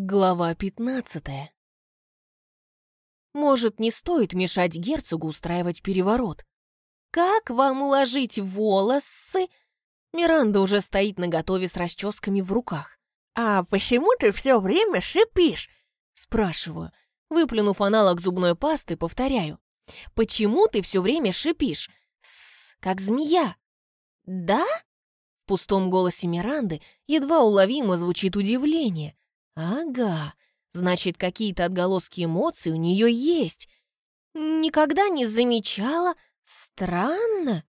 Глава пятнадцатая. Может, не стоит мешать герцогу устраивать переворот? Как вам уложить волосы? Миранда уже стоит наготове с расческами в руках. «А почему ты все время шипишь?» Спрашиваю. Выплюнув аналог зубной пасты, повторяю. «Почему ты все время шипишь? С, как змея?» «Да?» В пустом голосе Миранды едва уловимо звучит удивление. Ага, значит, какие-то отголоски эмоций у нее есть. Никогда не замечала. Странно.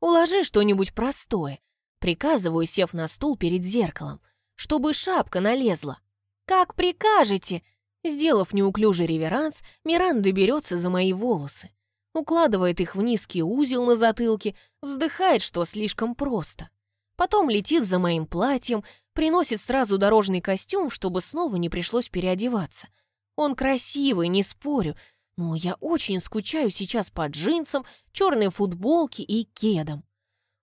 Уложи что-нибудь простое. Приказываю, сев на стул перед зеркалом, чтобы шапка налезла. Как прикажете. Сделав неуклюжий реверанс, Миранда берется за мои волосы, укладывает их в низкий узел на затылке, вздыхает, что слишком просто. Потом летит за моим платьем, Приносит сразу дорожный костюм, чтобы снова не пришлось переодеваться. Он красивый, не спорю, но я очень скучаю сейчас по джинсам, черной футболке и кедам.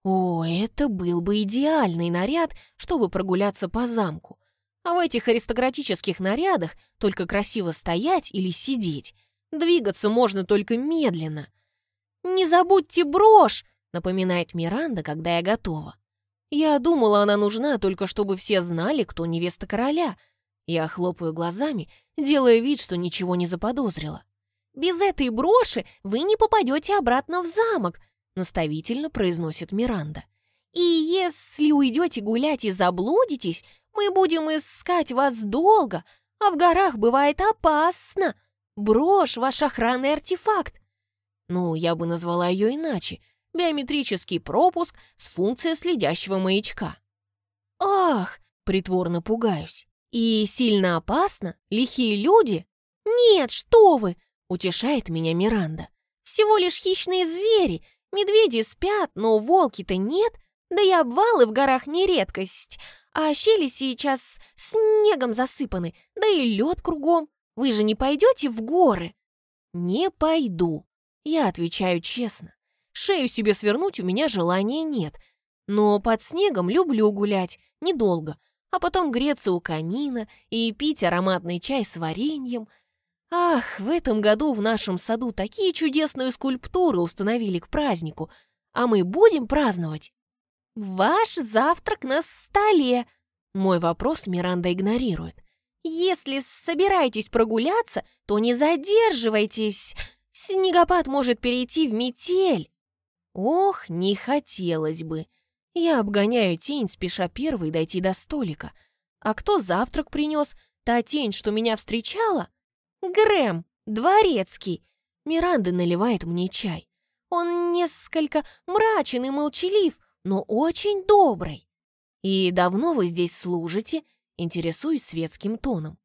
О, это был бы идеальный наряд, чтобы прогуляться по замку. А в этих аристократических нарядах только красиво стоять или сидеть. Двигаться можно только медленно. «Не забудьте брошь!» — напоминает Миранда, когда я готова. Я думала, она нужна только чтобы все знали, кто невеста короля. Я хлопаю глазами, делая вид, что ничего не заподозрила. «Без этой броши вы не попадете обратно в замок», наставительно произносит Миранда. «И если уйдете гулять и заблудитесь, мы будем искать вас долго, а в горах бывает опасно. Брошь — ваш охранный артефакт». Ну, я бы назвала ее иначе — биометрический пропуск с функцией следящего маячка. «Ах!» — притворно пугаюсь. «И сильно опасно? Лихие люди?» «Нет, что вы!» — утешает меня Миранда. «Всего лишь хищные звери. Медведи спят, но волки-то нет. Да и обвалы в горах не редкость. А щели сейчас снегом засыпаны, да и лед кругом. Вы же не пойдете в горы?» «Не пойду», — я отвечаю честно. Шею себе свернуть у меня желания нет. Но под снегом люблю гулять, недолго, а потом греться у камина и пить ароматный чай с вареньем. Ах, в этом году в нашем саду такие чудесные скульптуры установили к празднику, а мы будем праздновать. Ваш завтрак на столе. Мой вопрос Миранда игнорирует. Если собираетесь прогуляться, то не задерживайтесь. Снегопад может перейти в метель. Ох, не хотелось бы. Я обгоняю тень, спеша первой дойти до столика. А кто завтрак принес? Та тень, что меня встречала? Грэм, дворецкий. Миранда наливает мне чай. Он несколько мрачен и молчалив, но очень добрый. И давно вы здесь служите? Интересуюсь светским тоном.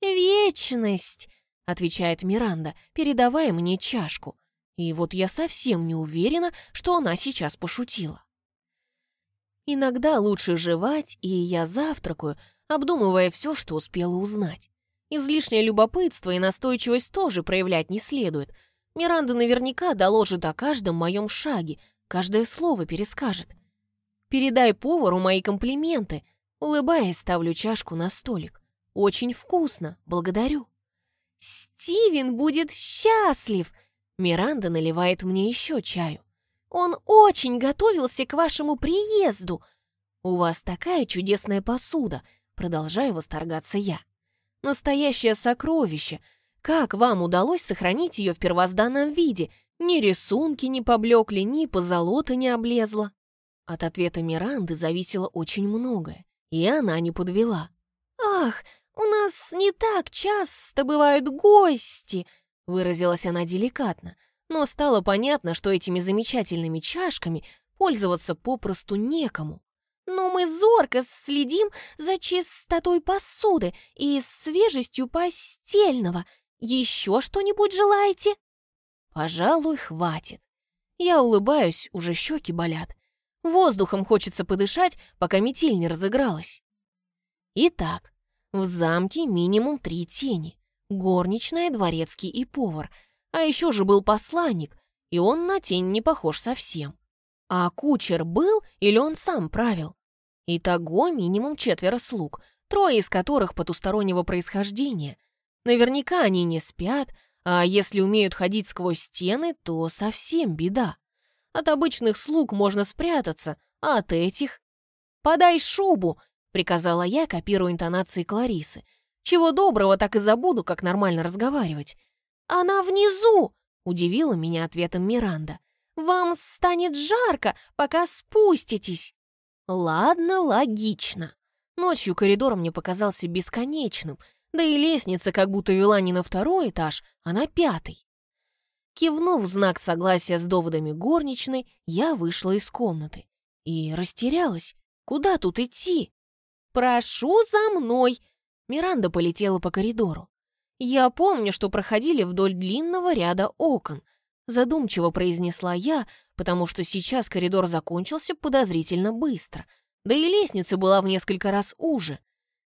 «Вечность!» — отвечает Миранда, передавая мне чашку. И вот я совсем не уверена, что она сейчас пошутила. Иногда лучше жевать, и я завтракаю, обдумывая все, что успела узнать. Излишнее любопытство и настойчивость тоже проявлять не следует. Миранда наверняка доложит о каждом моем шаге, каждое слово перескажет. «Передай повару мои комплименты», улыбаясь, ставлю чашку на столик. «Очень вкусно, благодарю». «Стивен будет счастлив!» Миранда наливает мне еще чаю. «Он очень готовился к вашему приезду!» «У вас такая чудесная посуда!» Продолжаю восторгаться я. «Настоящее сокровище! Как вам удалось сохранить ее в первозданном виде? Ни рисунки не поблекли, ни позолота не облезла!» От ответа Миранды зависело очень многое, и она не подвела. «Ах, у нас не так часто бывают гости!» Выразилась она деликатно, но стало понятно, что этими замечательными чашками пользоваться попросту некому. Но мы зорко следим за чистотой посуды и свежестью постельного. Еще что-нибудь желаете? Пожалуй, хватит. Я улыбаюсь, уже щеки болят. Воздухом хочется подышать, пока метель не разыгралась. Итак, в замке минимум три тени горничная, дворецкий и повар. А еще же был посланник, и он на тень не похож совсем. А кучер был или он сам правил? Итого минимум четверо слуг, трое из которых потустороннего происхождения. Наверняка они не спят, а если умеют ходить сквозь стены, то совсем беда. От обычных слуг можно спрятаться, а от этих... «Подай шубу!» — приказала я, копируя интонации Кларисы. «Чего доброго, так и забуду, как нормально разговаривать». «Она внизу!» — удивила меня ответом Миранда. «Вам станет жарко, пока спуститесь». Ладно, логично. Ночью коридор мне показался бесконечным, да и лестница как будто вела не на второй этаж, а на пятый. Кивнув в знак согласия с доводами горничной, я вышла из комнаты и растерялась. Куда тут идти? «Прошу за мной!» Миранда полетела по коридору. «Я помню, что проходили вдоль длинного ряда окон», задумчиво произнесла я, потому что сейчас коридор закончился подозрительно быстро, да и лестница была в несколько раз уже.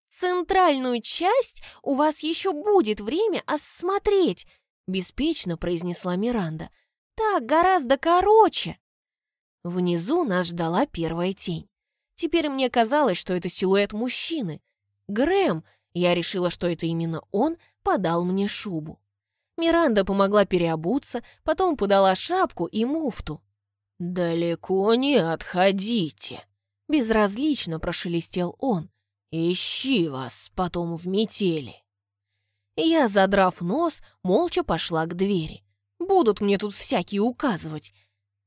«Центральную часть у вас еще будет время осмотреть», беспечно произнесла Миранда. «Так гораздо короче». Внизу нас ждала первая тень. Теперь мне казалось, что это силуэт мужчины. Грэм, я решила, что это именно он, подал мне шубу. Миранда помогла переобуться, потом подала шапку и муфту. «Далеко не отходите», — безразлично прошелестел он. «Ищи вас потом в метели». Я, задрав нос, молча пошла к двери. Будут мне тут всякие указывать.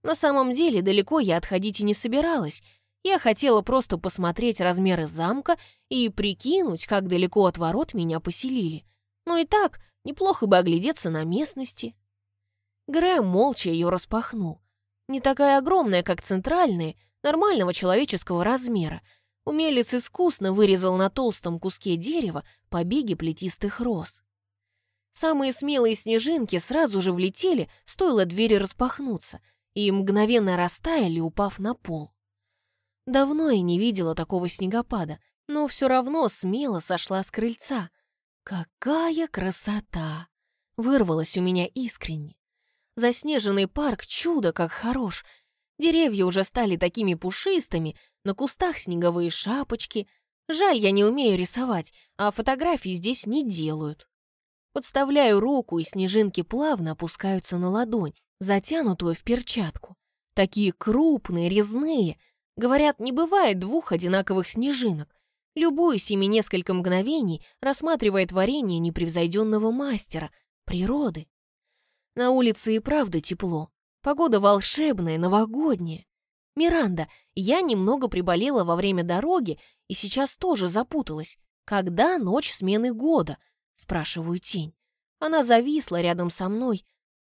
На самом деле далеко я отходить и не собиралась. Я хотела просто посмотреть размеры замка и прикинуть, как далеко от ворот меня поселили. Ну и так, неплохо бы оглядеться на местности. Грэм молча ее распахнул. Не такая огромная, как центральная, нормального человеческого размера. Умелец искусно вырезал на толстом куске дерева побеги плетистых роз. Самые смелые снежинки сразу же влетели, стоило двери распахнуться, и мгновенно растаяли, упав на пол. Давно я не видела такого снегопада, но все равно смело сошла с крыльца. Какая красота! Вырвалось у меня искренне. Заснеженный парк чудо как хорош. Деревья уже стали такими пушистыми, на кустах снеговые шапочки. Жаль, я не умею рисовать, а фотографии здесь не делают. Подставляю руку, и снежинки плавно опускаются на ладонь, затянутую в перчатку. Такие крупные, резные. Говорят, не бывает двух одинаковых снежинок. Любуюсь ими несколько мгновений, рассматривая творение непревзойденного мастера, природы. На улице и правда тепло. Погода волшебная, новогодняя. Миранда, я немного приболела во время дороги и сейчас тоже запуталась. Когда ночь смены года — Спрашиваю тень. Она зависла рядом со мной.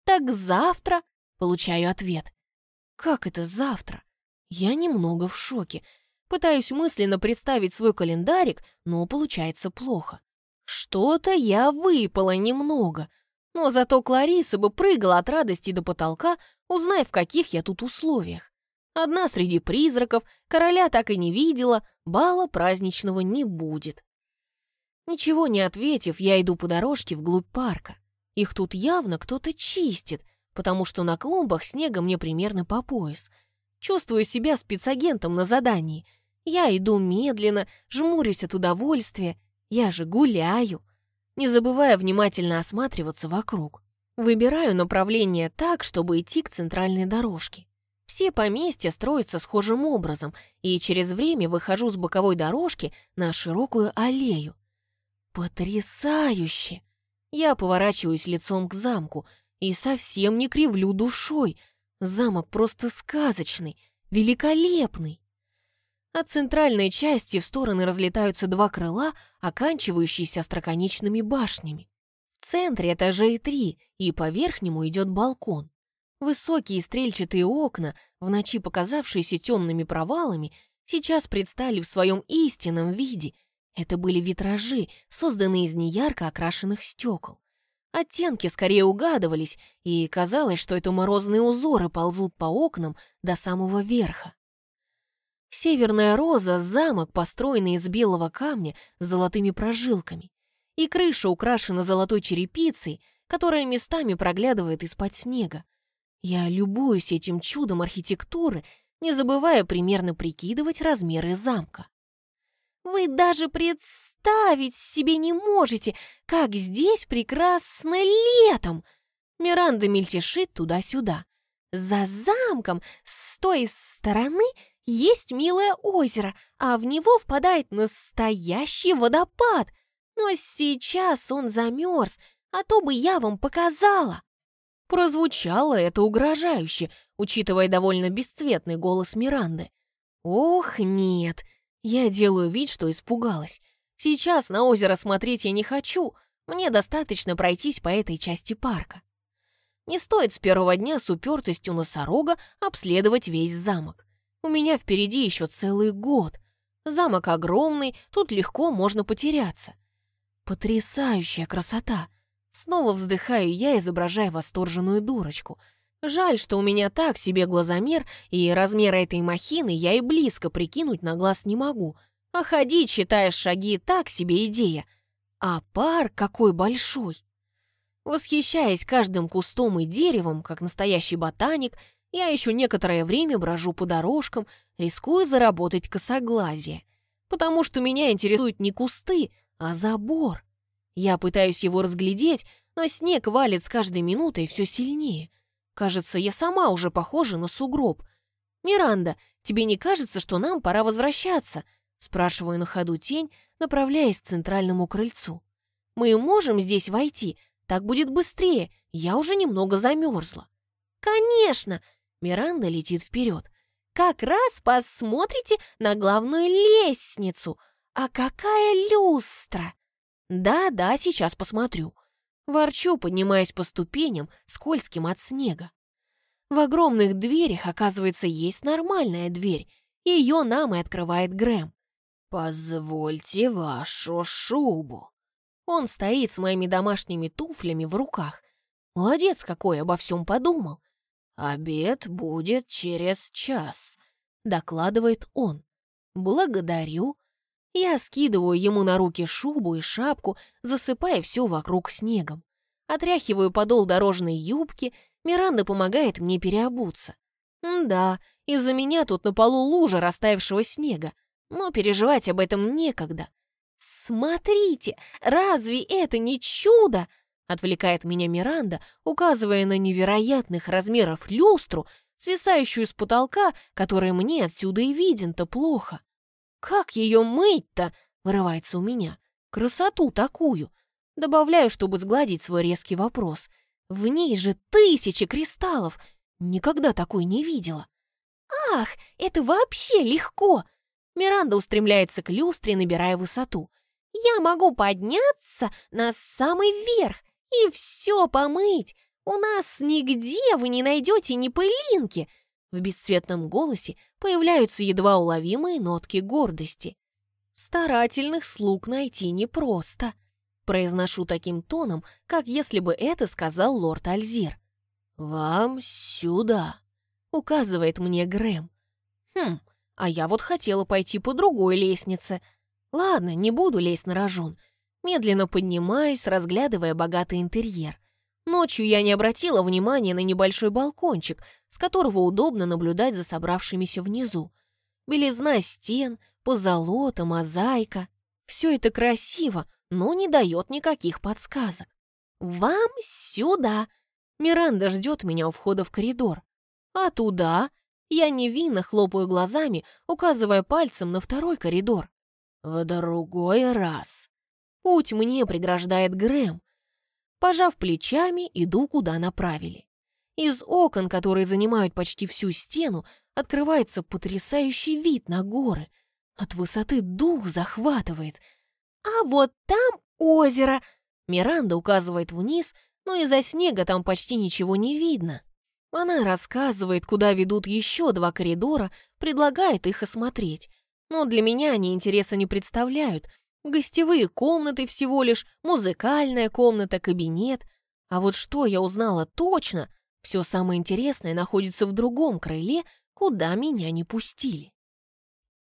«Так завтра?» — получаю ответ. «Как это завтра?» Я немного в шоке. Пытаюсь мысленно представить свой календарик, но получается плохо. Что-то я выпала немного. Но зато Клариса бы прыгала от радости до потолка, узнай, в каких я тут условиях. Одна среди призраков, короля так и не видела, бала праздничного не будет. Ничего не ответив, я иду по дорожке вглубь парка. Их тут явно кто-то чистит, потому что на клумбах снега мне примерно по пояс. Чувствую себя спецагентом на задании. Я иду медленно, жмурюсь от удовольствия. Я же гуляю. Не забывая внимательно осматриваться вокруг. Выбираю направление так, чтобы идти к центральной дорожке. Все поместья строятся схожим образом, и через время выхожу с боковой дорожки на широкую аллею. Потрясающе! Я поворачиваюсь лицом к замку и совсем не кривлю душой. Замок просто сказочный, великолепный. От центральной части в стороны разлетаются два крыла, оканчивающиеся остроконечными башнями. В центре этажей три, и по верхнему идет балкон. Высокие стрельчатые окна, в ночи показавшиеся темными провалами, сейчас предстали в своем истинном виде это были витражи, созданные из неярко окрашенных стекол. Оттенки скорее угадывались, и казалось, что это морозные узоры ползут по окнам до самого верха. Северная роза — замок, построенный из белого камня с золотыми прожилками, и крыша украшена золотой черепицей, которая местами проглядывает из-под снега. Я любуюсь этим чудом архитектуры, не забывая примерно прикидывать размеры замка. Вы даже представить себе не можете, как здесь прекрасно летом. Миранда мельтешит туда-сюда. За замком с той стороны есть милое озеро, а в него впадает настоящий водопад. Но сейчас он замерз, а то бы я вам показала. Прозвучало это угрожающе, учитывая довольно бесцветный голос Миранды. Ох, нет, я делаю вид, что испугалась. Сейчас на озеро смотреть я не хочу, мне достаточно пройтись по этой части парка. Не стоит с первого дня с упертостью носорога обследовать весь замок. У меня впереди еще целый год. Замок огромный, тут легко можно потеряться. Потрясающая красота! Снова вздыхаю я, изображая восторженную дурочку. Жаль, что у меня так себе глазомер, и размер этой махины я и близко прикинуть на глаз не могу. А ходить, считая шаги, так себе идея. А парк какой большой! Восхищаясь каждым кустом и деревом, как настоящий ботаник, я еще некоторое время брожу по дорожкам, рискуя заработать косоглазие. Потому что меня интересуют не кусты, а забор. Я пытаюсь его разглядеть, но снег валит с каждой минутой все сильнее. Кажется, я сама уже похожа на сугроб. «Миранда, тебе не кажется, что нам пора возвращаться?» Спрашиваю на ходу тень, направляясь к центральному крыльцу. «Мы можем здесь войти, так будет быстрее, я уже немного замерзла». «Конечно!» Миранда летит вперед. «Как раз посмотрите на главную лестницу. А какая люстра!» «Да-да, сейчас посмотрю». Ворчу, поднимаясь по ступеням, скользким от снега. В огромных дверях, оказывается, есть нормальная дверь. Ее нам и открывает Грэм. «Позвольте вашу шубу». Он стоит с моими домашними туфлями в руках. Молодец какой, обо всем подумал. «Обед будет через час», — докладывает он. «Благодарю». Я скидываю ему на руки шубу и шапку, засыпая все вокруг снегом. Отряхиваю подол дорожной юбки, Миранда помогает мне переобуться. М да, из-за меня тут на полу лужа растаявшего снега, но переживать об этом некогда. «Смотрите, разве это не чудо?» Отвлекает меня Миранда, указывая на невероятных размеров люстру, свисающую с потолка, которая мне отсюда и виден-то плохо. «Как ее мыть-то?» — вырывается у меня. «Красоту такую!» Добавляю, чтобы сгладить свой резкий вопрос. «В ней же тысячи кристаллов! Никогда такой не видела!» «Ах, это вообще легко!» Миранда устремляется к люстре, набирая высоту. Я могу подняться на самый верх и все помыть. У нас нигде вы не найдете ни пылинки. В бесцветном голосе появляются едва уловимые нотки гордости. Старательных слуг найти непросто. Произношу таким тоном, как если бы это сказал лорд Альзир. «Вам сюда», — указывает мне Грэм. «Хм, а я вот хотела пойти по другой лестнице», Ладно, не буду лезть на рожон. Медленно поднимаюсь, разглядывая богатый интерьер. Ночью я не обратила внимания на небольшой балкончик, с которого удобно наблюдать за собравшимися внизу. Белизна стен, позолота, мозаика. Все это красиво, но не дает никаких подсказок. «Вам сюда!» Миранда ждет меня у входа в коридор. А туда я невинно хлопаю глазами, указывая пальцем на второй коридор. В другой раз. Путь мне преграждает Грэм. Пожав плечами, иду, куда направили. Из окон, которые занимают почти всю стену, открывается потрясающий вид на горы. От высоты дух захватывает. А вот там озеро. Миранда указывает вниз, но из-за снега там почти ничего не видно. Она рассказывает, куда ведут еще два коридора, предлагает их осмотреть. Но для меня они интереса не представляют. Гостевые комнаты всего лишь, музыкальная комната, кабинет. А вот что я узнала точно, все самое интересное находится в другом крыле, куда меня не пустили.